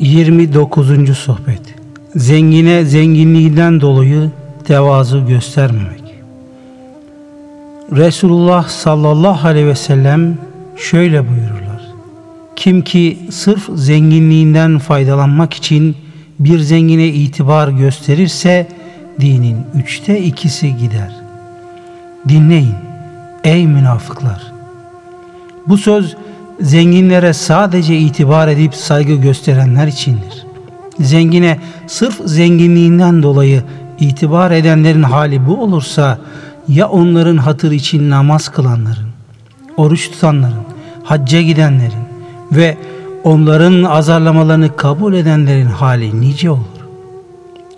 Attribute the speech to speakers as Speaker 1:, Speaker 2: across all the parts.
Speaker 1: 29. Sohbet Zengine zenginliğinden dolayı tevazu göstermemek. Resulullah sallallahu aleyhi ve sellem şöyle buyururlar. Kim ki sırf zenginliğinden faydalanmak için bir zengine itibar gösterirse dinin üçte ikisi gider. Dinleyin ey münafıklar. Bu söz zenginlere sadece itibar edip saygı gösterenler içindir. Zengine sırf zenginliğinden dolayı itibar edenlerin hali bu olursa ya onların hatır için namaz kılanların, oruç tutanların, hacca gidenlerin ve onların azarlamalarını kabul edenlerin hali nice olur.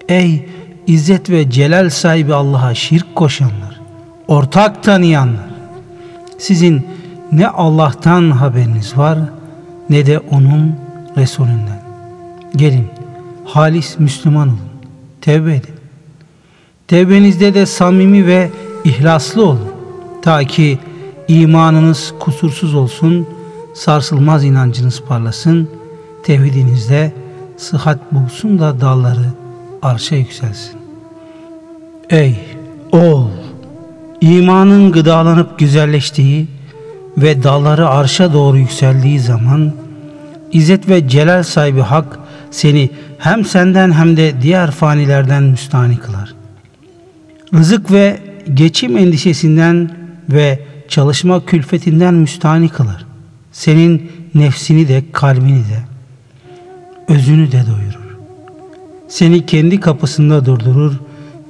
Speaker 1: Ey izzet ve celal sahibi Allah'a şirk koşanlar, ortak tanıyanlar, sizin ne Allah'tan haberiniz var ne de onun Resulünden. Gelin halis Müslüman olun. Tevbe edin. Tevbenizde de samimi ve ihlaslı olun. Ta ki imanınız kusursuz olsun, sarsılmaz inancınız parlasın, tevhidinizde sıhhat bulsun da dalları arşa yükselsin. Ey oğul! imanın gıdalanıp güzelleştiği ve dalları arşa doğru yükseldiği zaman İzzet ve celal sahibi hak seni hem senden hem de diğer fanilerden müstahni kılar. Rızık ve geçim endişesinden ve çalışma külfetinden müstahni kılar. Senin nefsini de kalbini de özünü de doyurur. Seni kendi kapısında durdurur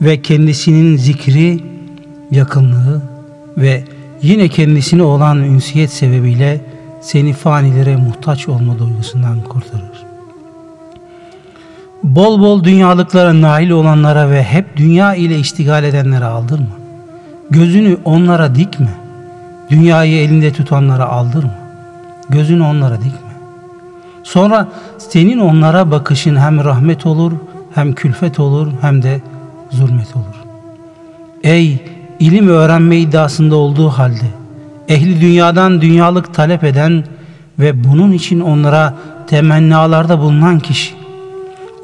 Speaker 1: ve kendisinin zikri, yakınlığı ve yine kendisine olan ünsiyet sebebiyle seni fanilere muhtaç olma duygusundan kurtarır. Bol bol dünyalıklara nail olanlara ve hep dünya ile iştigal edenlere aldırma. Gözünü onlara dikme. Dünyayı elinde tutanlara aldırma. Gözünü onlara dikme. Sonra senin onlara bakışın hem rahmet olur, hem külfet olur, hem de zulmet olur. Ey ilim öğrenme iddiasında olduğu halde ehli dünyadan dünyalık talep eden ve bunun için onlara temennalarda bulunan kişi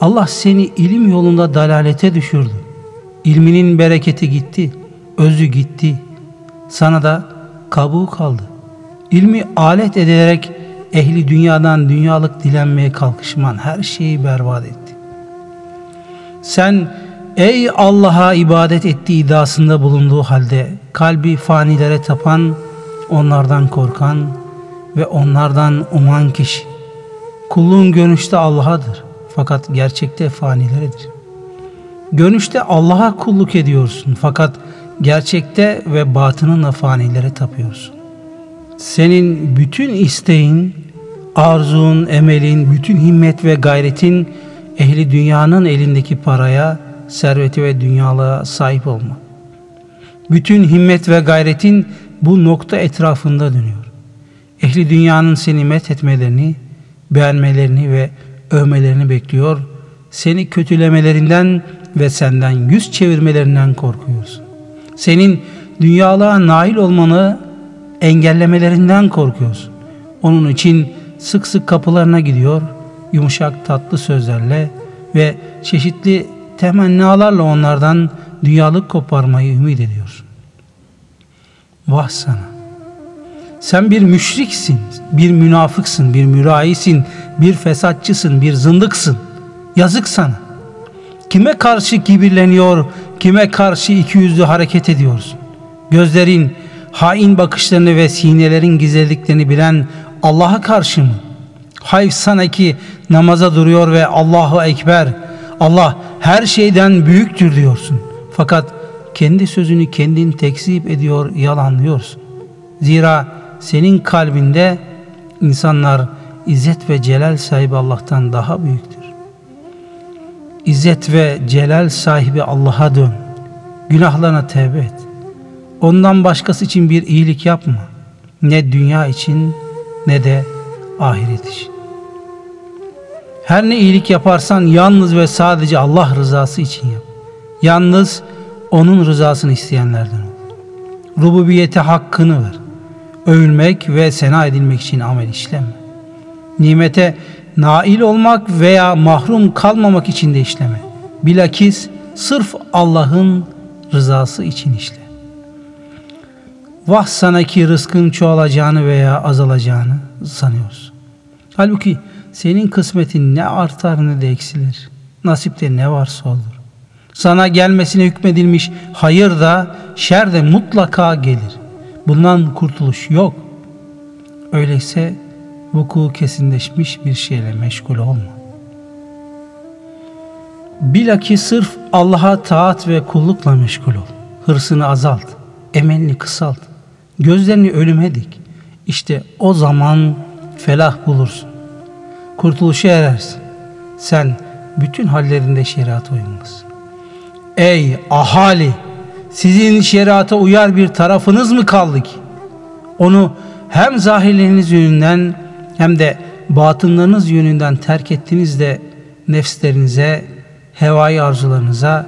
Speaker 1: Allah seni ilim yolunda dalalete düşürdü. İlminin bereketi gitti, özü gitti. Sana da kabuğu kaldı. İlmi alet edilerek ehli dünyadan dünyalık dilenmeye kalkışman her şeyi berbat etti. Sen ey Allah'a ibadet ettiği iddiasında bulunduğu halde kalbi fanilere tapan, onlardan korkan ve onlardan uman kişi. Kulluğun görünüşte Allah'adır fakat gerçekte fanileredir. Görünüşte Allah'a kulluk ediyorsun fakat gerçekte ve batınınla fanilere tapıyorsun. Senin bütün isteğin, arzun, emelin, bütün himmet ve gayretin ehli dünyanın elindeki paraya, serveti ve dünyalığa sahip olma. Bütün himmet ve gayretin bu nokta etrafında dönüyor. Ehli dünyanın seni met etmelerini, beğenmelerini ve övmelerini bekliyor. Seni kötülemelerinden ve senden yüz çevirmelerinden korkuyorsun. Senin dünyalığa nail olmanı engellemelerinden korkuyorsun. Onun için sık sık kapılarına gidiyor, yumuşak tatlı sözlerle ve çeşitli temennalarla onlardan dünyalık koparmayı ümit ediyorsun. Vah sana! Sen bir müşriksin, bir münafıksın, bir müraisin, bir fesatçısın, bir zındıksın. Yazık sana. Kime karşı kibirleniyor, kime karşı iki yüzlü hareket ediyorsun? Gözlerin, hain bakışlarını ve sinelerin gizlediklerini bilen Allah'a karşı mı? Hayf sana ki namaza duruyor ve Allahu Ekber, Allah her şeyden büyüktür diyorsun. Fakat kendi sözünü kendin tekzip ediyor, yalanlıyorsun. Zira senin kalbinde insanlar İzzet ve celal sahibi Allah'tan daha büyüktür. İzzet ve celal sahibi Allah'a dön. Günahlarına tevbe et. Ondan başkası için bir iyilik yapma. Ne dünya için ne de ahiret için. Her ne iyilik yaparsan yalnız ve sadece Allah rızası için yap. Yalnız onun rızasını isteyenlerden ol. Rububiyete hakkını ver. Övülmek ve sena edilmek için amel işleme. Nimete nail olmak veya mahrum kalmamak için de işleme. Bilakis sırf Allah'ın rızası için işle. Vah sana ki rızkın çoğalacağını veya azalacağını sanıyorsun. Halbuki senin kısmetin ne artar ne de eksilir. Nasipte ne varsa olur. Sana gelmesine hükmedilmiş hayır da şer de mutlaka gelir. Bundan kurtuluş yok. Öyleyse vuku kesinleşmiş bir şeyle meşgul olma. Bilakis sırf Allah'a taat ve kullukla meşgul ol. Hırsını azalt, emelini kısalt, gözlerini ölüme dik. İşte o zaman felah bulursun. Kurtuluşa erersin. Sen bütün hallerinde şeriata uymalısın. Ey ahali! Sizin şeriata uyar bir tarafınız mı kaldı ki? Onu hem zahirleriniz yönünden hem de batınlarınız yönünden terk ettiniz de nefslerinize, hevai arzularınıza,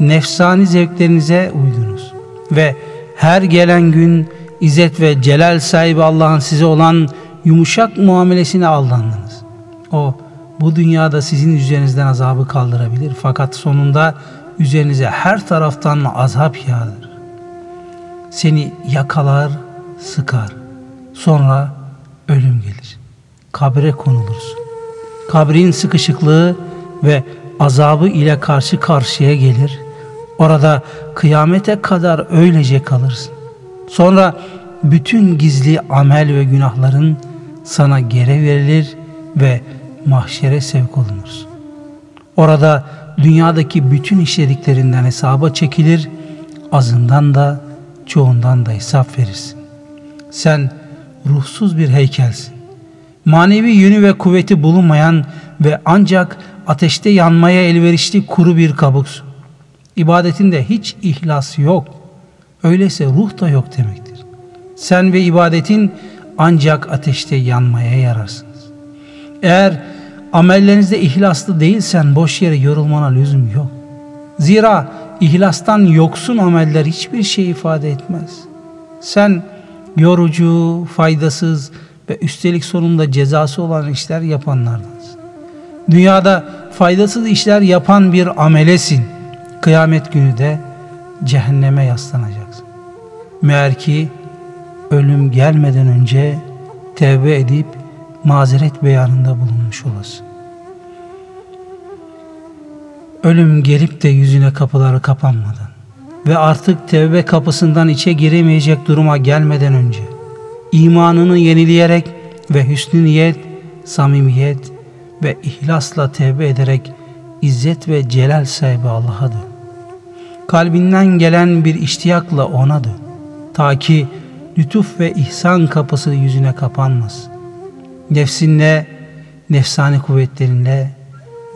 Speaker 1: nefsani zevklerinize uydunuz. Ve her gelen gün İzzet ve Celal sahibi Allah'ın size olan yumuşak muamelesine aldandınız. O bu dünyada sizin üzerinizden azabı kaldırabilir fakat sonunda üzerinize her taraftan azap yağdır. Seni yakalar, sıkar. Sonra ölüm gelir. Kabre konulursun. Kabrin sıkışıklığı ve azabı ile karşı karşıya gelir. Orada kıyamete kadar öylece kalırsın. Sonra bütün gizli amel ve günahların sana geri verilir ve mahşere sevk olunursun. Orada dünyadaki bütün işlediklerinden hesaba çekilir, azından da çoğundan da hesap verirsin. Sen ruhsuz bir heykelsin. Manevi yönü ve kuvveti bulunmayan ve ancak ateşte yanmaya elverişli kuru bir kabuksun. İbadetinde hiç ihlas yok. Öyleyse ruh da yok demektir. Sen ve ibadetin ancak ateşte yanmaya yararsınız. Eğer amellerinizde ihlaslı değilsen boş yere yorulmana lüzum yok. Zira ihlastan yoksun ameller hiçbir şey ifade etmez. Sen yorucu, faydasız ve üstelik sonunda cezası olan işler yapanlardansın. Dünyada faydasız işler yapan bir amelesin. Kıyamet günü de cehenneme yaslanacaksın. Meğer ki ölüm gelmeden önce tevbe edip mazeret beyanında bulunmuş olasın. Ölüm gelip de yüzüne kapıları kapanmadan ve artık tevbe kapısından içe giremeyecek duruma gelmeden önce imanını yenileyerek ve hüsnü niyet, samimiyet ve ihlasla tevbe ederek izzet ve celal sahibi Allah'a dön. Kalbinden gelen bir iştiyakla ona dön. Ta ki lütuf ve ihsan kapısı yüzüne kapanmasın nefsinle, nefsani kuvvetlerinle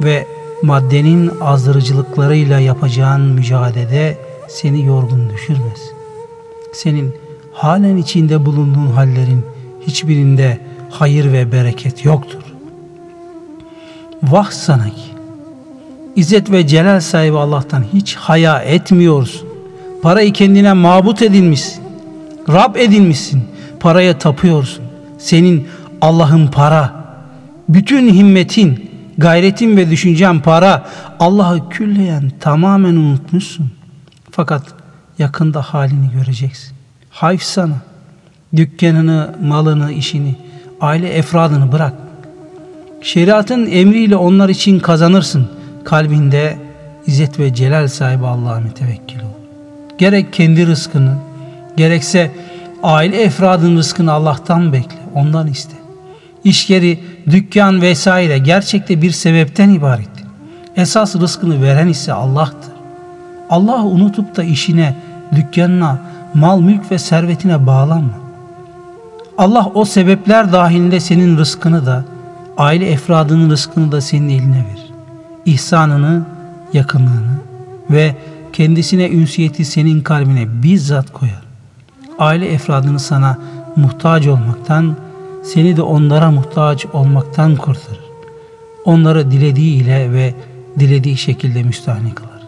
Speaker 1: ve maddenin azdırıcılıklarıyla yapacağın mücadelede seni yorgun düşürmez. Senin halen içinde bulunduğun hallerin hiçbirinde hayır ve bereket yoktur. Vah sana ki, İzzet ve celal sahibi Allah'tan hiç haya etmiyorsun. Parayı kendine mabut edinmişsin. Rab edinmişsin. Paraya tapıyorsun. Senin Allah'ın para, bütün himmetin, gayretin ve düşüncen para, Allah'ı külleyen tamamen unutmuşsun. Fakat yakında halini göreceksin. Hayf sana. Dükkanını, malını, işini, aile efradını bırak. Şeriatın emriyle onlar için kazanırsın. Kalbinde izzet ve celal sahibi Allah'a mütevekkil ol. Gerek kendi rızkını, gerekse aile efradın rızkını Allah'tan bekle, ondan iste iş yeri, dükkan vesaire gerçekte bir sebepten ibarettir. Esas rızkını veren ise Allah'tır. Allah unutup da işine, dükkanına, mal mülk ve servetine bağlanma. Allah o sebepler dahilinde senin rızkını da, aile efradının rızkını da senin eline verir. İhsanını, yakınlığını ve kendisine ünsiyeti senin kalbine bizzat koyar. Aile efradını sana muhtaç olmaktan, seni de onlara muhtaç olmaktan kurtarır. Onları dilediği ile ve dilediği şekilde müstahni kılar.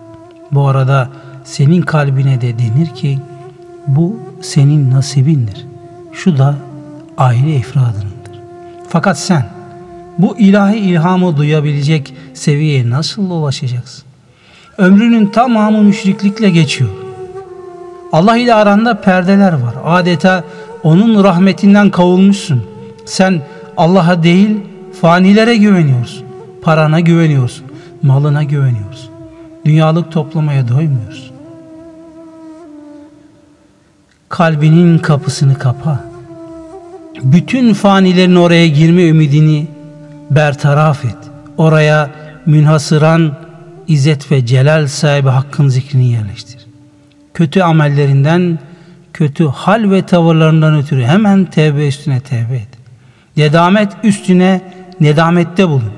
Speaker 1: Bu arada senin kalbine de denir ki bu senin nasibindir. Şu da aile ifradınındır. Fakat sen bu ilahi ilhamı duyabilecek seviyeye nasıl ulaşacaksın? Ömrünün tamamı müşriklikle geçiyor. Allah ile aranda perdeler var. Adeta onun rahmetinden kavulmuşsun. Sen Allah'a değil fanilere güveniyorsun. Parana güveniyorsun. Malına güveniyorsun. Dünyalık toplamaya doymuyorsun. Kalbinin kapısını kapa. Bütün fanilerin oraya girme ümidini bertaraf et. Oraya münhasıran İzzet ve celal sahibi hakkın zikrini yerleştir. Kötü amellerinden, kötü hal ve tavırlarından ötürü hemen tevbe üstüne tevbe et. Nedamet üstüne nedamette bulun.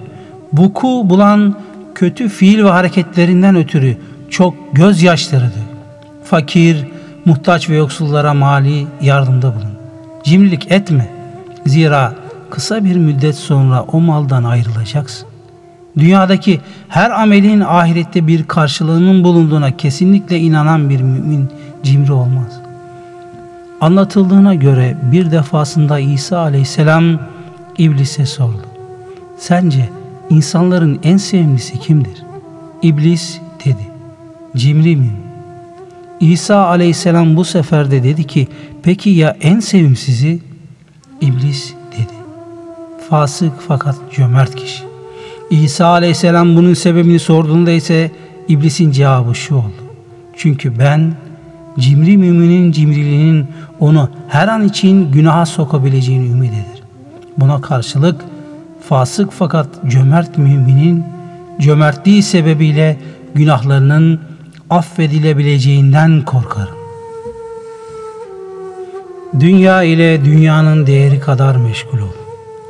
Speaker 1: Buku bulan kötü fiil ve hareketlerinden ötürü çok gözyaşları dök. Fakir, muhtaç ve yoksullara mali yardımda bulun. Cimrilik etme. Zira kısa bir müddet sonra o maldan ayrılacaksın. Dünyadaki her amelin ahirette bir karşılığının bulunduğuna kesinlikle inanan bir mümin cimri olmaz. Anlatıldığına göre bir defasında İsa aleyhisselam İblis'e sordu. Sence insanların en sevimlisi kimdir? İblis dedi. Cimri mi? İsa aleyhisselam bu sefer de dedi ki peki ya en sevimsizi? İblis dedi. Fasık fakat cömert kişi. İsa aleyhisselam bunun sebebini sorduğunda ise iblisin cevabı şu oldu. Çünkü ben cimri müminin cimriliğinin onu her an için günaha sokabileceğini ümit ederim. Buna karşılık fasık fakat cömert müminin cömertliği sebebiyle günahlarının affedilebileceğinden korkarım. Dünya ile dünyanın değeri kadar meşgul ol.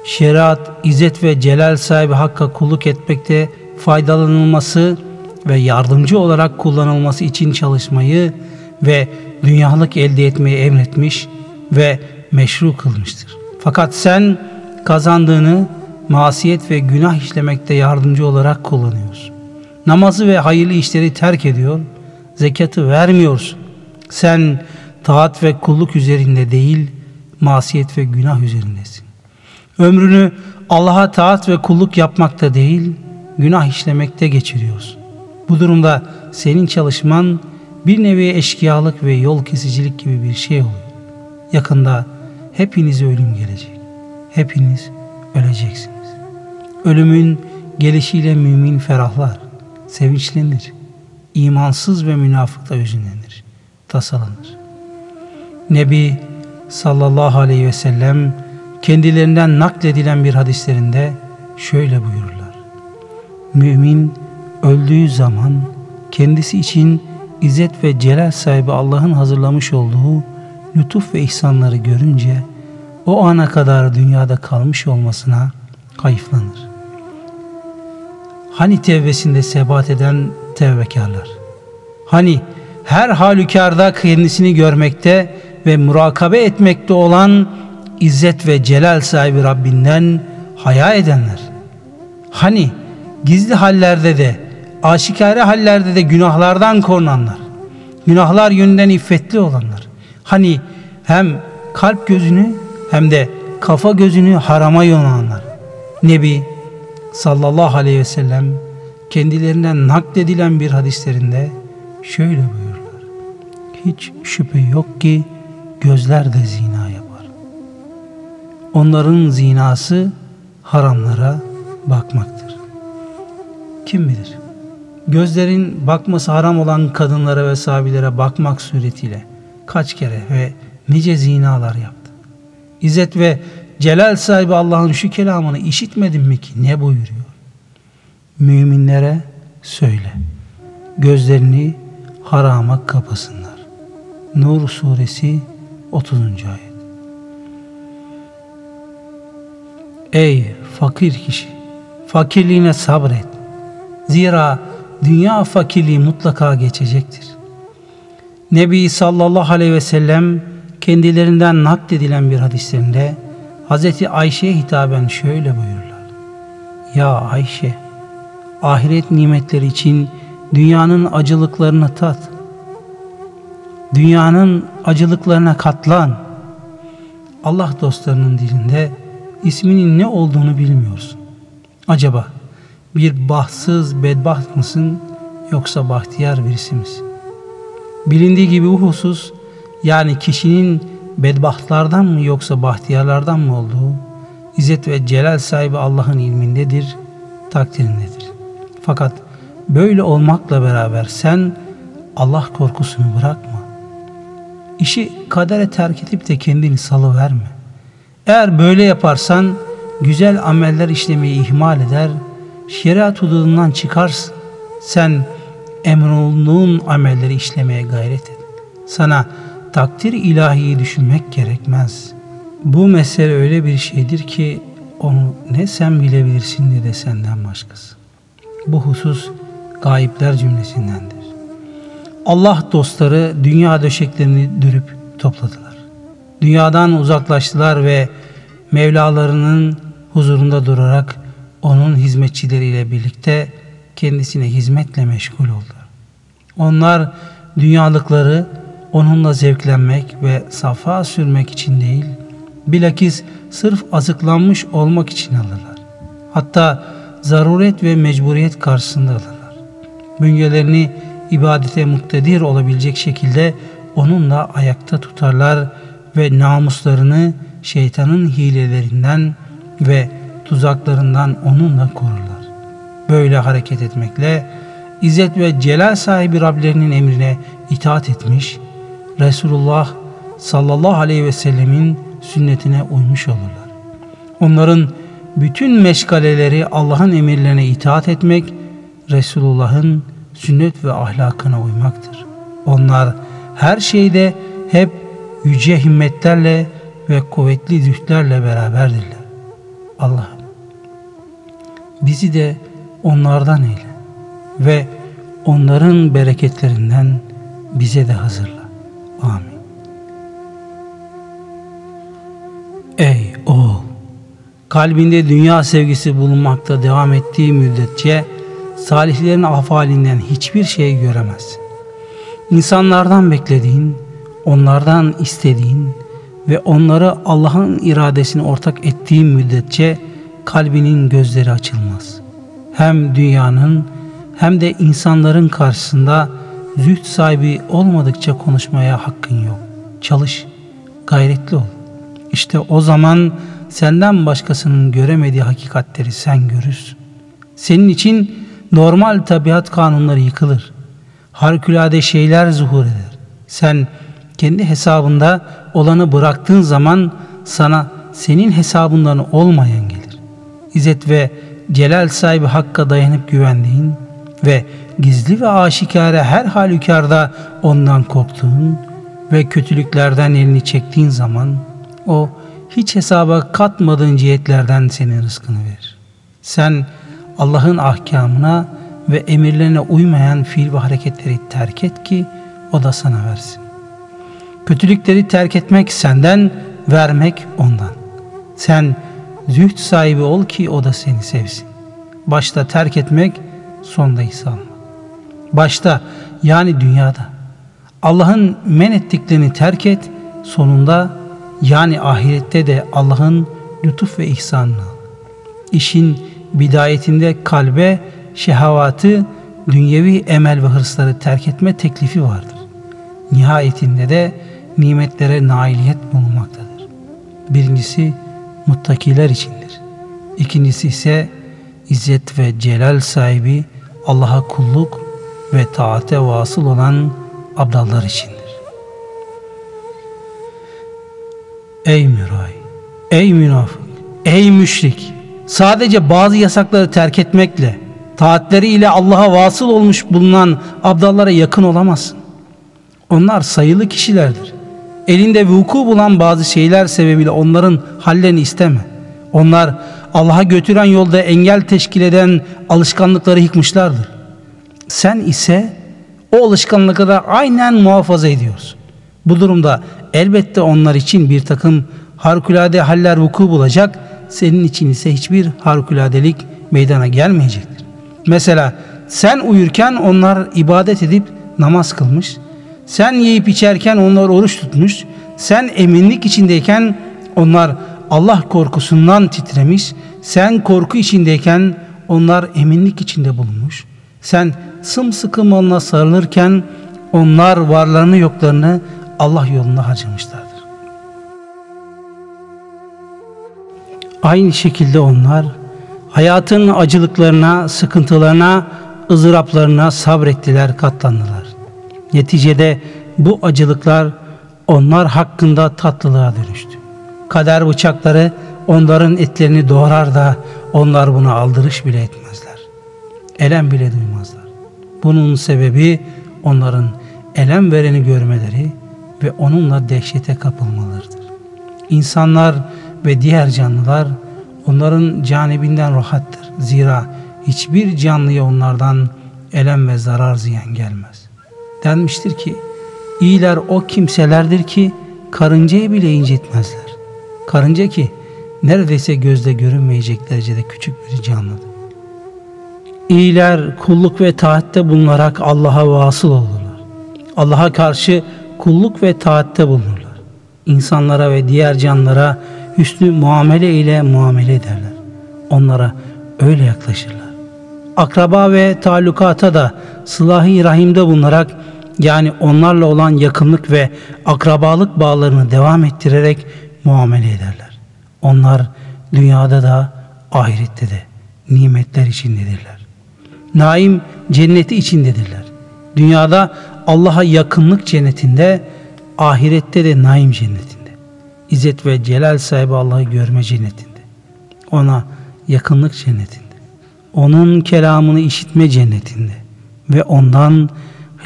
Speaker 1: Şeriat, izzet ve celal sahibi Hakk'a kulluk etmekte faydalanılması ve yardımcı olarak kullanılması için çalışmayı ve dünyalık elde etmeyi emretmiş ve meşru kılmıştır. Fakat sen kazandığını masiyet ve günah işlemekte yardımcı olarak kullanıyorsun. Namazı ve hayırlı işleri terk ediyor, zekatı vermiyorsun. Sen taat ve kulluk üzerinde değil, masiyet ve günah üzerindesin. Ömrünü Allah'a taat ve kulluk yapmakta değil, günah işlemekte geçiriyorsun. Bu durumda senin çalışman bir nevi eşkıyalık ve yol kesicilik gibi bir şey oluyor. Yakında hepinize ölüm gelecek. Hepiniz öleceksiniz. Ölümün gelişiyle mümin ferahlar, sevinçlenir. İmansız ve münafık da üzünlenir, tasalanır. Nebi sallallahu aleyhi ve sellem kendilerinden nakledilen bir hadislerinde şöyle buyururlar. Mümin öldüğü zaman kendisi için İzzet ve celal sahibi Allah'ın hazırlamış olduğu lütuf ve ihsanları görünce o ana kadar dünyada kalmış olmasına kayıflanır. Hani tevbesinde sebat eden tevbekarlar? Hani her halükarda kendisini görmekte ve murakabe etmekte olan İzzet ve celal sahibi Rabbinden haya edenler? Hani gizli hallerde de aşikare hallerde de günahlardan korunanlar, günahlar yönünden iffetli olanlar. Hani hem kalp gözünü hem de kafa gözünü harama yolanlar. Nebi sallallahu aleyhi ve sellem kendilerinden nakledilen bir hadislerinde şöyle buyururlar. Hiç şüphe yok ki gözler de zina yapar. Onların zinası haramlara bakmaktır. Kim bilir? Gözlerin bakması haram olan kadınlara ve sahabilere bakmak suretiyle kaç kere ve nice zinalar yaptı. İzzet ve celal sahibi Allah'ın şu kelamını işitmedin mi ki ne buyuruyor? Müminlere söyle. Gözlerini harama kapasınlar. Nur suresi 30. ayet. Ey fakir kişi! Fakirliğine sabret. Zira dünya fakirliği mutlaka geçecektir. Nebi sallallahu aleyhi ve sellem kendilerinden nakledilen bir hadislerinde Hazreti Ayşe'ye hitaben şöyle buyururlar. Ya Ayşe, ahiret nimetleri için dünyanın acılıklarını tat. Dünyanın acılıklarına katlan. Allah dostlarının dilinde isminin ne olduğunu bilmiyorsun. Acaba bir bahtsız bedbaht mısın yoksa bahtiyar birisi misin? Bilindiği gibi bu husus yani kişinin bedbahtlardan mı yoksa bahtiyarlardan mı olduğu İzzet ve Celal sahibi Allah'ın ilmindedir, takdirindedir. Fakat böyle olmakla beraber sen Allah korkusunu bırakma. İşi kadere terk edip de kendini salıverme. Eğer böyle yaparsan güzel ameller işlemeyi ihmal eder, şeriat hududundan çıkarsın. Sen emrolunduğun amelleri işlemeye gayret et. Sana takdir ilahiyi düşünmek gerekmez. Bu mesele öyle bir şeydir ki onu ne sen bilebilirsin ne de senden başkası. Bu husus gayipler cümlesindendir. Allah dostları dünya döşeklerini dürüp topladılar. Dünyadan uzaklaştılar ve Mevlalarının huzurunda durarak onun hizmetçileriyle birlikte kendisine hizmetle meşgul oldular. Onlar dünyalıkları onunla zevklenmek ve safa sürmek için değil, bilakis sırf azıklanmış olmak için alırlar. Hatta zaruret ve mecburiyet karşısında alırlar. Bünyelerini ibadete muktedir olabilecek şekilde onunla ayakta tutarlar ve namuslarını şeytanın hilelerinden ve tuzaklarından onunla korurlar. Böyle hareket etmekle İzzet ve Celal sahibi Rablerinin emrine itaat etmiş, Resulullah sallallahu aleyhi ve sellemin sünnetine uymuş olurlar. Onların bütün meşgaleleri Allah'ın emirlerine itaat etmek, Resulullah'ın sünnet ve ahlakına uymaktır. Onlar her şeyde hep yüce himmetlerle ve kuvvetli zühtlerle beraberdirler. Allah'ım bizi de onlardan eyle ve onların bereketlerinden bize de hazırla. Amin. Ey oğul! Kalbinde dünya sevgisi bulunmakta devam ettiği müddetçe salihlerin afalinden hiçbir şey göremezsin. İnsanlardan beklediğin, onlardan istediğin ve onları Allah'ın iradesine ortak ettiğin müddetçe kalbinin gözleri açılmaz. Hem dünyanın hem de insanların karşısında züht sahibi olmadıkça konuşmaya hakkın yok. Çalış, gayretli ol. İşte o zaman senden başkasının göremediği hakikatleri sen görürsün. Senin için normal tabiat kanunları yıkılır. Harikulade şeyler zuhur eder. Sen kendi hesabında olanı bıraktığın zaman sana senin hesabından olmayan gelir. İzzet ve celal sahibi Hakk'a dayanıp güvendiğin ve gizli ve aşikare her halükarda ondan korktuğun ve kötülüklerden elini çektiğin zaman o hiç hesaba katmadığın cihetlerden senin rızkını verir. Sen Allah'ın ahkamına ve emirlerine uymayan fiil ve hareketleri terk et ki o da sana versin. Kötülükleri terk etmek senden, vermek ondan. Sen züht sahibi ol ki o da seni sevsin. Başta terk etmek, sonda alma. Başta yani dünyada. Allah'ın men ettiklerini terk et, sonunda yani ahirette de Allah'ın lütuf ve ihsanını. İşin bidayetinde kalbe şehavatı, dünyevi emel ve hırsları terk etme teklifi vardır. Nihayetinde de nimetlere nailiyet bulunmaktadır. Birincisi muttakiler içindir. İkincisi ise izzet ve celal sahibi Allah'a kulluk ve taate vasıl olan abdallar içindir. Ey müray, ey münafık, ey müşrik, sadece bazı yasakları terk etmekle, taatleri ile Allah'a vasıl olmuş bulunan abdallara yakın olamazsın. Onlar sayılı kişilerdir. Elinde vuku bulan bazı şeyler sebebiyle onların hallerini isteme. Onlar Allah'a götüren yolda engel teşkil eden alışkanlıkları yıkmışlardır. Sen ise o alışkanlıkları aynen muhafaza ediyorsun. Bu durumda elbette onlar için bir takım harikulade haller vuku bulacak, senin için ise hiçbir harikuladelik meydana gelmeyecektir. Mesela sen uyurken onlar ibadet edip namaz kılmış, sen yiyip içerken onlar oruç tutmuş, sen eminlik içindeyken onlar Allah korkusundan titremiş, sen korku içindeyken onlar eminlik içinde bulunmuş. Sen sımsıkı malına sarılırken onlar varlarını yoklarını Allah yolunda harcamışlardır. Aynı şekilde onlar hayatın acılıklarına, sıkıntılarına, ızdıraplarına sabrettiler, katlandılar. Neticede bu acılıklar onlar hakkında tatlılığa dönüştü. Kader bıçakları onların etlerini doğrar da onlar buna aldırış bile etmezler. Elem bile duymazlar. Bunun sebebi onların elem vereni görmeleri ve onunla dehşete kapılmalarıdır. İnsanlar ve diğer canlılar onların canibinden rahattır. Zira hiçbir canlıya onlardan elem ve zarar ziyan gelmez. Denmiştir ki, iyiler o kimselerdir ki karıncayı bile incitmezler. Karınca ki neredeyse gözle görünmeyecek derecede küçük bir canlıdır. İyiler kulluk ve taatte bulunarak Allah'a vasıl olurlar. Allah'a karşı kulluk ve taatte bulunurlar. İnsanlara ve diğer canlara hüsnü muamele ile muamele ederler. Onlara öyle yaklaşırlar. Akraba ve talukata da sılahi rahimde bulunarak yani onlarla olan yakınlık ve akrabalık bağlarını devam ettirerek muamele ederler. Onlar dünyada da ahirette de nimetler içindedirler. Naim cenneti içindedirler. Dünyada Allah'a yakınlık cennetinde, ahirette de naim cennetinde. İzzet ve celal sahibi Allah'ı görme cennetinde. Ona yakınlık cennetinde. Onun kelamını işitme cennetinde. Ve ondan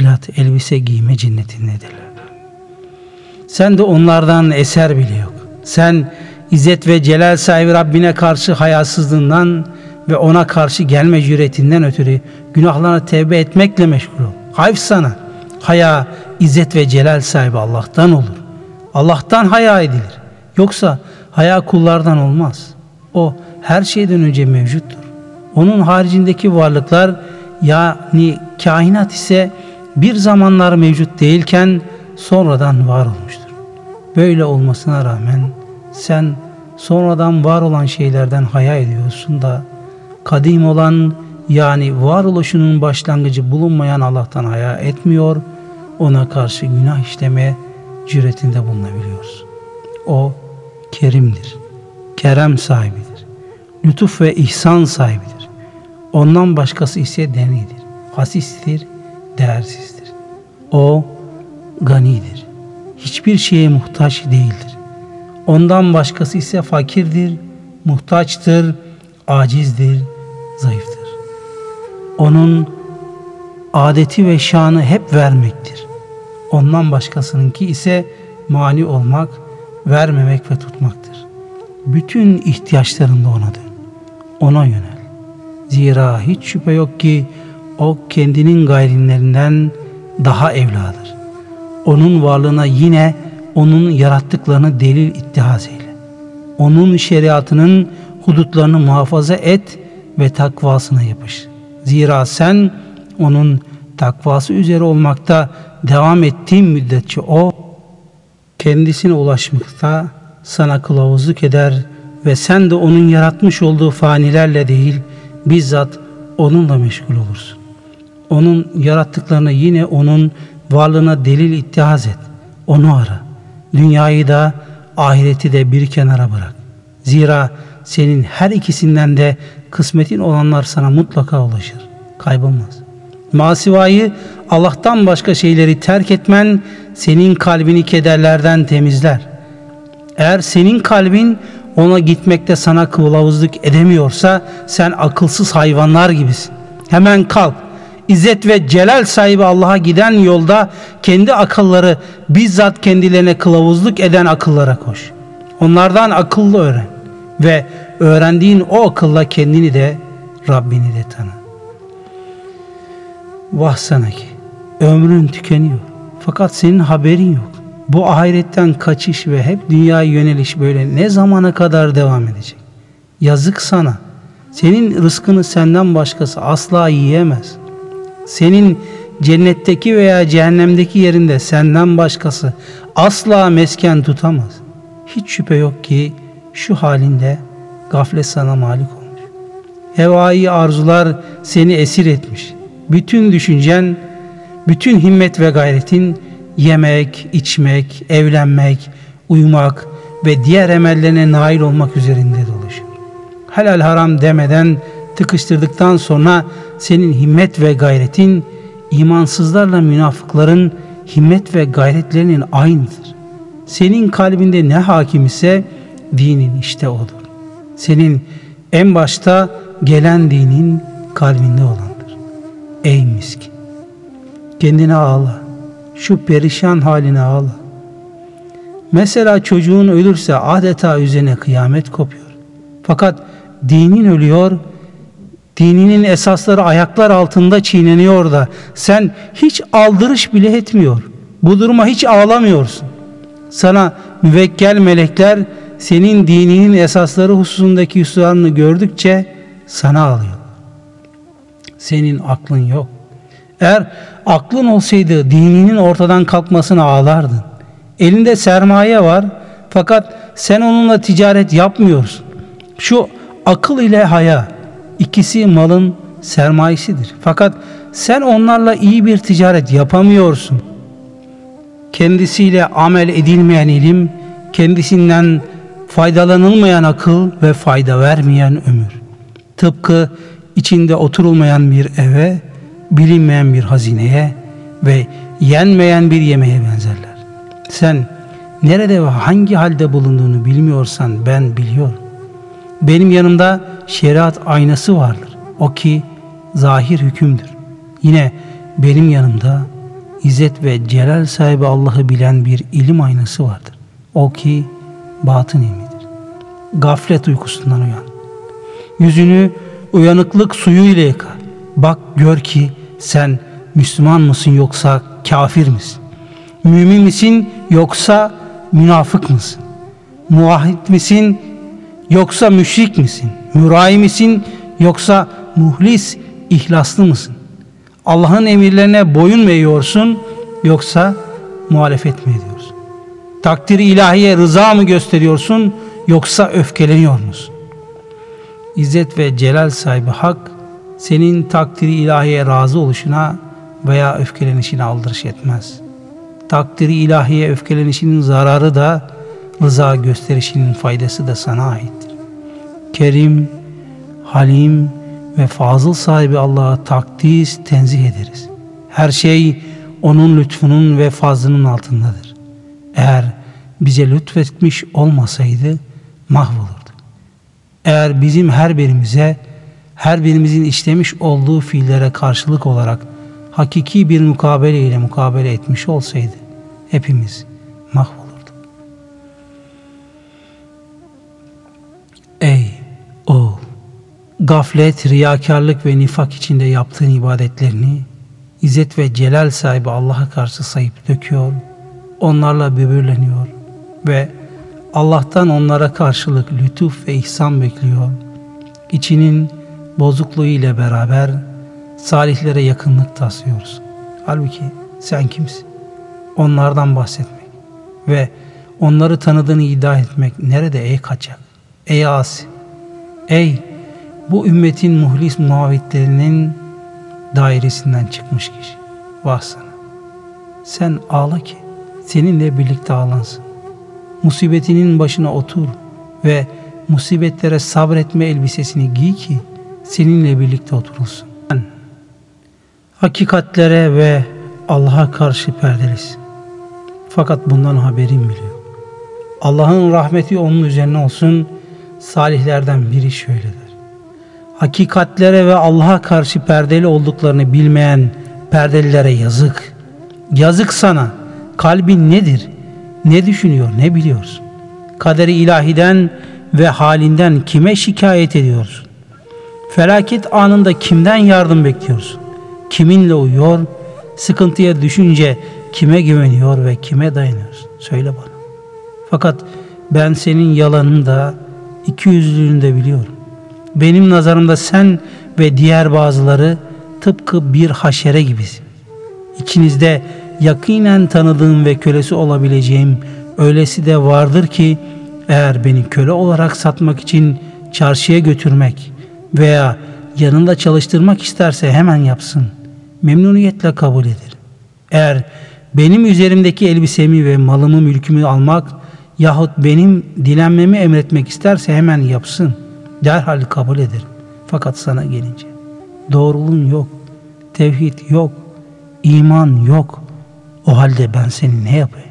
Speaker 1: hilat elbise giyme cennetindedirler. Sen de onlardan eser bile yok. Sen İzzet ve Celal sahibi Rabbine karşı hayasızlığından ve ona karşı gelme cüretinden ötürü günahlarına tevbe etmekle meşgul ol. Hayf sana. Haya, İzzet ve Celal sahibi Allah'tan olur. Allah'tan haya edilir. Yoksa haya kullardan olmaz. O her şeyden önce mevcuttur. Onun haricindeki varlıklar yani kainat ise bir zamanlar mevcut değilken sonradan var olmuştur. Böyle olmasına rağmen sen sonradan var olan şeylerden haya ediyorsun da kadim olan yani varoluşunun başlangıcı bulunmayan Allah'tan haya etmiyor, ona karşı günah işleme cüretinde bulunabiliyoruz. O kerimdir, kerem sahibidir, lütuf ve ihsan sahibidir. Ondan başkası ise denidir, hasistir, değersizdir. O ganidir, hiçbir şeye muhtaç değildir. Ondan başkası ise fakirdir, muhtaçtır, acizdir, zayıftır. Onun adeti ve şanı hep vermektir. Ondan başkasınınki ise mani olmak, vermemek ve tutmaktır. Bütün ihtiyaçlarında ona dön. Ona yönel. Zira hiç şüphe yok ki o kendinin gayrimlerinden daha evladır. Onun varlığına yine onun yarattıklarını delil ittihaz eyle. Onun şeriatının hudutlarını muhafaza et ve takvasına yapış. Zira sen onun takvası üzere olmakta devam ettiğin müddetçe o kendisine ulaşmakta sana kılavuzluk eder ve sen de onun yaratmış olduğu fanilerle değil bizzat onunla meşgul olursun. Onun yarattıklarını yine onun varlığına delil ittihaz et. Onu ara. Dünyayı da ahireti de bir kenara bırak. Zira senin her ikisinden de kısmetin olanlar sana mutlaka ulaşır. Kaybolmaz. Masivayı Allah'tan başka şeyleri terk etmen senin kalbini kederlerden temizler. Eğer senin kalbin ona gitmekte sana kılavuzluk edemiyorsa sen akılsız hayvanlar gibisin. Hemen kalk. İzzet ve celal sahibi Allah'a giden yolda kendi akılları bizzat kendilerine kılavuzluk eden akıllara koş. Onlardan akıllı öğren ve öğrendiğin o akılla kendini de Rabbini de tanı. Vah sana ki ömrün tükeniyor fakat senin haberin yok. Bu ahiretten kaçış ve hep dünyaya yöneliş böyle ne zamana kadar devam edecek? Yazık sana. Senin rızkını senden başkası asla yiyemez. Senin cennetteki veya cehennemdeki yerinde senden başkası asla mesken tutamaz. Hiç şüphe yok ki şu halinde gaflet sana malik olmuş. Hevai arzular seni esir etmiş. Bütün düşüncen, bütün himmet ve gayretin yemek, içmek, evlenmek, uyumak ve diğer emellerine nail olmak üzerinde dolaşıyor. Helal haram demeden tıkıştırdıktan sonra senin himmet ve gayretin imansızlarla münafıkların himmet ve gayretlerinin aynıdır. Senin kalbinde ne hakim ise dinin işte odur. Senin en başta gelen dinin kalbinde olandır. Ey miskin! Kendine ağla. Şu perişan haline ağla. Mesela çocuğun ölürse adeta üzerine kıyamet kopuyor. Fakat dinin ölüyor, dininin esasları ayaklar altında çiğneniyor da sen hiç aldırış bile etmiyor. Bu duruma hiç ağlamıyorsun. Sana müvekkel melekler senin dininin esasları hususundaki hüsranını gördükçe sana ağlıyor. Senin aklın yok. Eğer aklın olsaydı dininin ortadan kalkmasına ağlardın. Elinde sermaye var fakat sen onunla ticaret yapmıyorsun. Şu akıl ile haya ikisi malın sermayesidir. Fakat sen onlarla iyi bir ticaret yapamıyorsun. Kendisiyle amel edilmeyen ilim, kendisinden faydalanılmayan akıl ve fayda vermeyen ömür. Tıpkı içinde oturulmayan bir eve, bilinmeyen bir hazineye ve yenmeyen bir yemeğe benzerler. Sen nerede ve hangi halde bulunduğunu bilmiyorsan ben biliyorum. Benim yanımda şeriat aynası vardır. O ki zahir hükümdür. Yine benim yanımda İzzet ve Celal sahibi Allah'ı bilen bir ilim aynası vardır. O ki batın ilmidir. Gaflet uykusundan uyan. Yüzünü uyanıklık suyuyla yıka. Bak gör ki sen Müslüman mısın yoksa kafir misin? Mümin misin yoksa münafık mısın? Muahit misin yoksa müşrik misin? Mürai misin yoksa muhlis, ihlaslı mısın? Allah'ın emirlerine boyun mu eğiyorsun yoksa muhalefet mi ediyorsun? Takdiri ilahiye rıza mı gösteriyorsun yoksa öfkeleniyor musun? İzzet ve celal sahibi hak senin takdiri ilahiye razı oluşuna veya öfkelenişine aldırış etmez. Takdiri ilahiye öfkelenişinin zararı da rıza gösterişinin faydası da sana aittir. Kerim, Halim ve fazıl sahibi Allah'a takdis, tenzih ederiz. Her şey onun lütfunun ve fazlının altındadır. Eğer bize lütfetmiş olmasaydı mahvolurduk. Eğer bizim her birimize, her birimizin işlemiş olduğu fiillere karşılık olarak hakiki bir mukabele ile mukabele etmiş olsaydı hepimiz mahvolurduk. Ey oğul! Gaflet, riyakarlık ve nifak içinde yaptığın ibadetlerini İzzet ve celal sahibi Allah'a karşı sayıp döküyor, onlarla böbürleniyor ve Allah'tan onlara karşılık lütuf ve ihsan bekliyor. İçinin bozukluğu ile beraber salihlere yakınlık taslıyoruz. Halbuki sen kimsin? Onlardan bahsetmek ve onları tanıdığını iddia etmek nerede ey kaçak? Ey asi? Ey bu ümmetin muhlis muavitlerinin dairesinden çıkmış kişi. Vah sana. Sen ağla ki seninle birlikte ağlansın. Musibetinin başına otur ve musibetlere sabretme elbisesini giy ki seninle birlikte oturulsun. Sen hakikatlere ve Allah'a karşı perdelisin. Fakat bundan haberin bile yok. Allah'ın rahmeti onun üzerine olsun. Salihlerden biri şöyledir hakikatlere ve Allah'a karşı perdeli olduklarını bilmeyen perdelilere yazık. Yazık sana. Kalbin nedir? Ne düşünüyor, ne biliyorsun? Kaderi ilahiden ve halinden kime şikayet ediyorsun? Felaket anında kimden yardım bekliyorsun? Kiminle uyuyor? Sıkıntıya düşünce kime güveniyor ve kime dayanıyorsun? Söyle bana. Fakat ben senin yalanını da iki yüzlülüğünü de biliyorum. Benim nazarımda sen ve diğer bazıları tıpkı bir haşere gibisin. İçinizde yakinen tanıdığım ve kölesi olabileceğim öylesi de vardır ki eğer beni köle olarak satmak için çarşıya götürmek veya yanında çalıştırmak isterse hemen yapsın. Memnuniyetle kabul ederim. Eğer benim üzerimdeki elbisemi ve malımı mülkümü almak yahut benim dilenmemi emretmek isterse hemen yapsın. Derhal kabul ederim. Fakat sana gelince doğruluğun yok, tevhid yok, iman yok. O halde ben seni ne yapayım?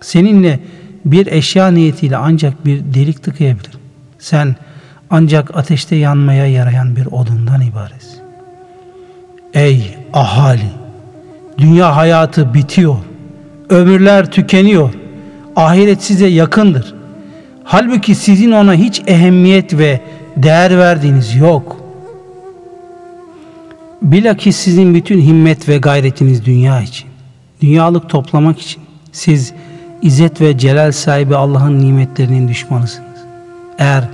Speaker 1: Seninle bir eşya niyetiyle ancak bir delik tıkayabilirim. Sen ancak ateşte yanmaya yarayan bir odundan ibaretsin. Ey ahali! Dünya hayatı bitiyor. Ömürler tükeniyor. Ahiret size yakındır. Halbuki sizin ona hiç ehemmiyet ve değer verdiğiniz yok. Bilakis sizin bütün himmet ve gayretiniz dünya için. Dünyalık toplamak için. Siz İzzet ve celal sahibi Allah'ın nimetlerinin düşmanısınız. Eğer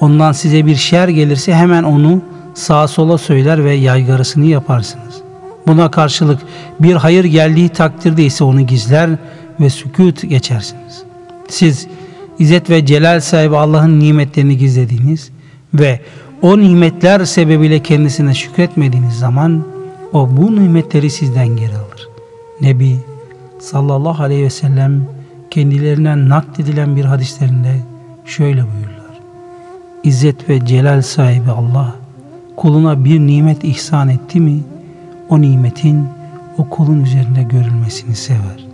Speaker 1: ondan size bir şer gelirse hemen onu sağa sola söyler ve yaygarasını yaparsınız. Buna karşılık bir hayır geldiği takdirde ise onu gizler ve sükut geçersiniz. Siz İzzet ve celal sahibi Allah'ın nimetlerini gizlediğiniz ve o nimetler sebebiyle kendisine şükretmediğiniz zaman o bu nimetleri sizden geri alır. Nebi sallallahu aleyhi ve sellem kendilerinden nakledilen bir hadislerinde şöyle buyurlar. İzzet ve celal sahibi Allah kuluna bir nimet ihsan etti mi o nimetin o kulun üzerinde görülmesini sever.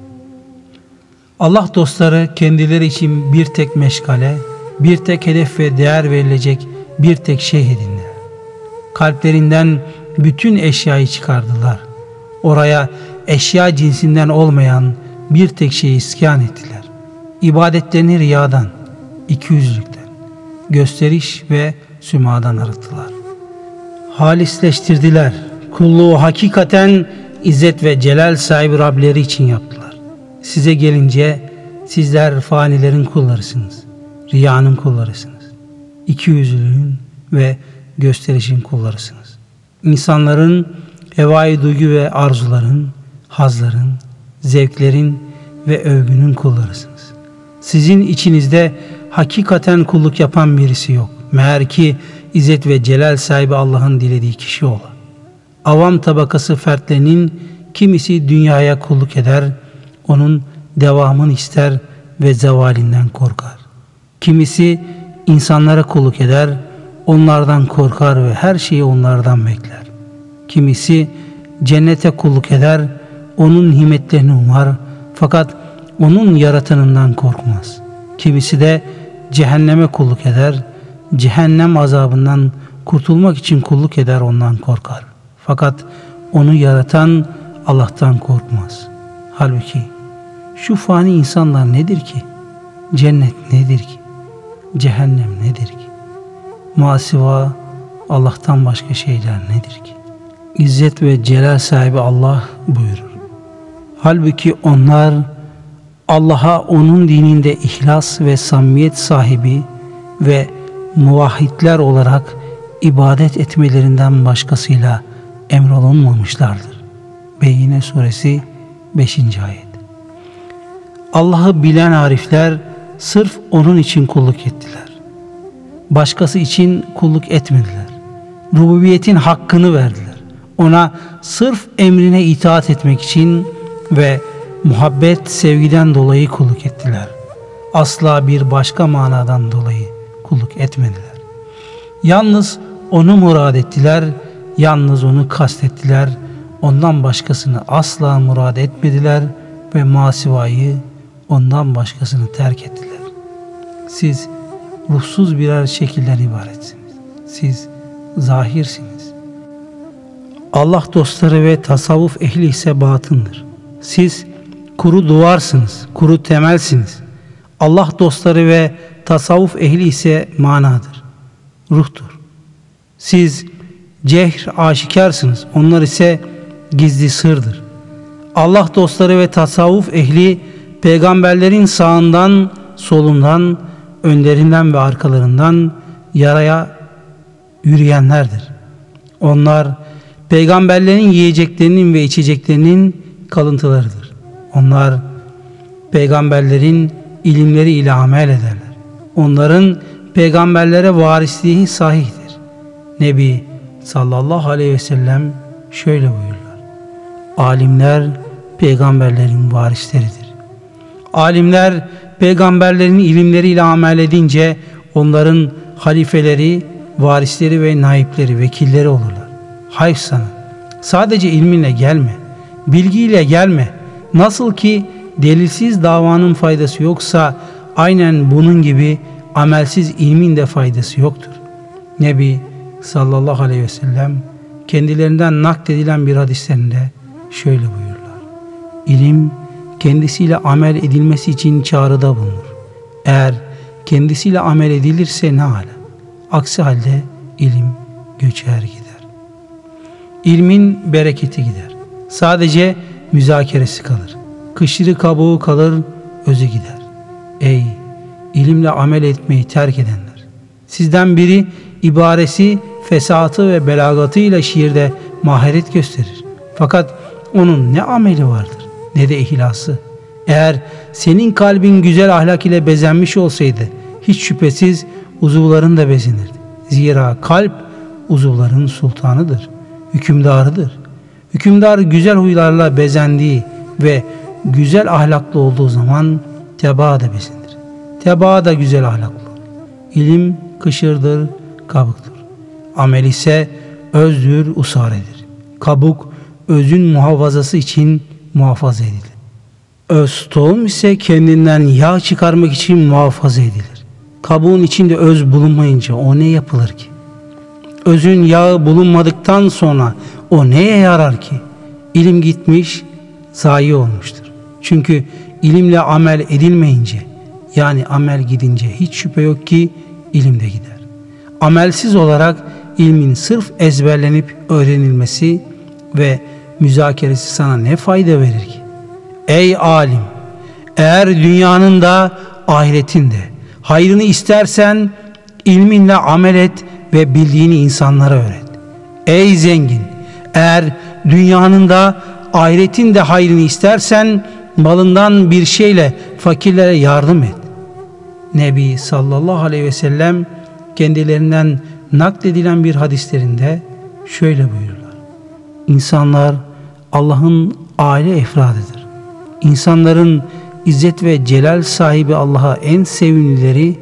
Speaker 1: Allah dostları kendileri için bir tek meşgale, bir tek hedef ve değer verilecek bir tek şey edindiler. Kalplerinden bütün eşyayı çıkardılar. Oraya eşya cinsinden olmayan bir tek şeyi iskan ettiler. İbadetlerini riyadan, ikiyüzlükten, gösteriş ve sümadan arıttılar. Halisleştirdiler. Kulluğu hakikaten izzet ve celal sahibi Rableri için yaptılar. Size gelince sizler fanilerin kullarısınız. Riyanın kullarısınız. İkiyüzlülüğün ve gösterişin kullarısınız. İnsanların hevai duygu ve arzuların, hazların, zevklerin ve övgünün kullarısınız. Sizin içinizde hakikaten kulluk yapan birisi yok. Meğer ki İzzet ve Celal sahibi Allah'ın dilediği kişi ola. Avam tabakası fertlerinin kimisi dünyaya kulluk eder, onun devamını ister ve zevalinden korkar. Kimisi insanlara kulluk eder, onlardan korkar ve her şeyi onlardan bekler. Kimisi cennete kulluk eder, onun nimetlerini umar fakat onun yaratanından korkmaz. Kimisi de cehenneme kulluk eder, cehennem azabından kurtulmak için kulluk eder ondan korkar. Fakat onu yaratan Allah'tan korkmaz. Halbuki şu fani insanlar nedir ki? Cennet nedir ki? Cehennem nedir ki? Masiva Allah'tan başka şeyler nedir ki? İzzet ve celal sahibi Allah buyurur. Halbuki onlar Allah'a onun dininde ihlas ve samimiyet sahibi ve muvahhidler olarak ibadet etmelerinden başkasıyla emrolunmamışlardır. Beyyine suresi 5. ayet. Allah'ı bilen arifler sırf onun için kulluk ettiler. Başkası için kulluk etmediler. Rububiyetin hakkını verdiler. Ona sırf emrine itaat etmek için ve muhabbet, sevgiden dolayı kulluk ettiler. Asla bir başka manadan dolayı kulluk etmediler. Yalnız onu murad ettiler, yalnız onu kastettiler. Ondan başkasını asla murad etmediler ve masivayı ondan başkasını terk ettiler. Siz ruhsuz birer şekilden ibaretsiniz. Siz zahirsiniz. Allah dostları ve tasavvuf ehli ise batındır. Siz kuru duvarsınız, kuru temelsiniz. Allah dostları ve tasavvuf ehli ise manadır, ruhtur. Siz cehr aşikarsınız, onlar ise gizli sırdır. Allah dostları ve tasavvuf ehli peygamberlerin sağından, solundan, önlerinden ve arkalarından yaraya yürüyenlerdir. Onlar peygamberlerin yiyeceklerinin ve içeceklerinin kalıntılarıdır. Onlar peygamberlerin ilimleri ile amel ederler. Onların peygamberlere varisliği sahihtir. Nebi sallallahu aleyhi ve sellem şöyle buyurlar. Alimler peygamberlerin varisleridir. Alimler peygamberlerin ilimleriyle amel edince onların halifeleri, varisleri ve naipleri, vekilleri olurlar. Hayf sana. Sadece ilminle gelme. Bilgiyle gelme. Nasıl ki delilsiz davanın faydası yoksa aynen bunun gibi amelsiz ilmin de faydası yoktur. Nebi sallallahu aleyhi ve sellem kendilerinden nakledilen bir hadislerinde şöyle buyurlar. İlim kendisiyle amel edilmesi için çağrıda bulunur. Eğer kendisiyle amel edilirse ne hala? Aksi halde ilim göçer gider. İlmin bereketi gider. Sadece müzakeresi kalır. Kışırı kabuğu kalır, özü gider. Ey ilimle amel etmeyi terk edenler! Sizden biri ibaresi, fesatı ve belagatıyla şiirde maharet gösterir. Fakat onun ne ameli vardır ne de ihlası. Eğer senin kalbin güzel ahlak ile bezenmiş olsaydı hiç şüphesiz uzuvların da bezenirdi. Zira kalp uzuvların sultanıdır, hükümdarıdır. Hükümdar güzel huylarla bezendiği ve güzel ahlaklı olduğu zaman tebaa da bezenir. Tebaa da güzel ahlaklı. İlim kışırdır, kabuktur. Amel ise özdür, usaredir. Kabuk özün muhafazası için muhafaza edilir. Öz tohum ise kendinden yağ çıkarmak için muhafaza edilir. Kabuğun içinde öz bulunmayınca o ne yapılır ki? Özün yağı bulunmadıktan sonra o neye yarar ki? İlim gitmiş, zayi olmuştur. Çünkü ilimle amel edilmeyince yani amel gidince hiç şüphe yok ki ilim de gider. Amelsiz olarak ilmin sırf ezberlenip öğrenilmesi ve müzakeresi sana ne fayda verir ki? Ey alim! Eğer dünyanın da ahiretin de hayrını istersen ilminle amel et ve bildiğini insanlara öğret. Ey zengin! Eğer dünyanın da ahiretin de hayrını istersen malından bir şeyle fakirlere yardım et. Nebi sallallahu aleyhi ve sellem kendilerinden nakledilen bir hadislerinde şöyle buyururlar. İnsanlar Allah'ın aile efradıdır. İnsanların izzet ve celal sahibi Allah'a en sevimlileri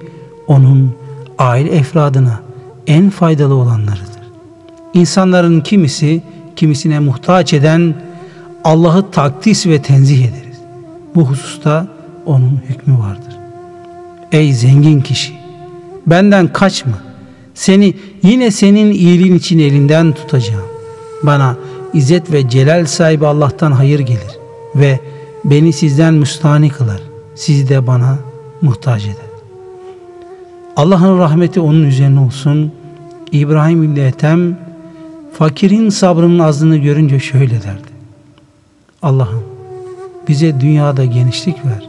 Speaker 1: onun aile efradına en faydalı olanlarıdır. İnsanların kimisi kimisine muhtaç eden Allah'ı takdis ve tenzih ederiz. Bu hususta onun hükmü vardır. Ey zengin kişi! Benden kaçma. Seni yine senin iyiliğin için elinden tutacağım. Bana izzet ve celal sahibi Allah'tan hayır gelir ve beni sizden müstahni kılar. Sizi de bana muhtaç eder. Allah'ın rahmeti onun üzerine olsun. İbrahim İbni Ethem fakirin sabrının azlığını görünce şöyle derdi. Allah'ım bize dünyada genişlik ver.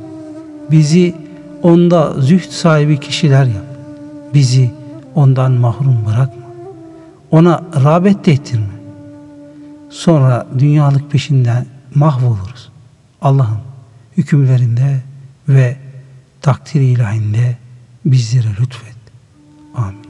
Speaker 1: Bizi onda züht sahibi kişiler yap. Bizi ondan mahrum bırakma. Ona rağbet de ettirme. Sonra dünyalık peşinden mahvoluruz. Allah'ım hükümlerinde ve takdir ilahinde bizlere lütfet. Amin.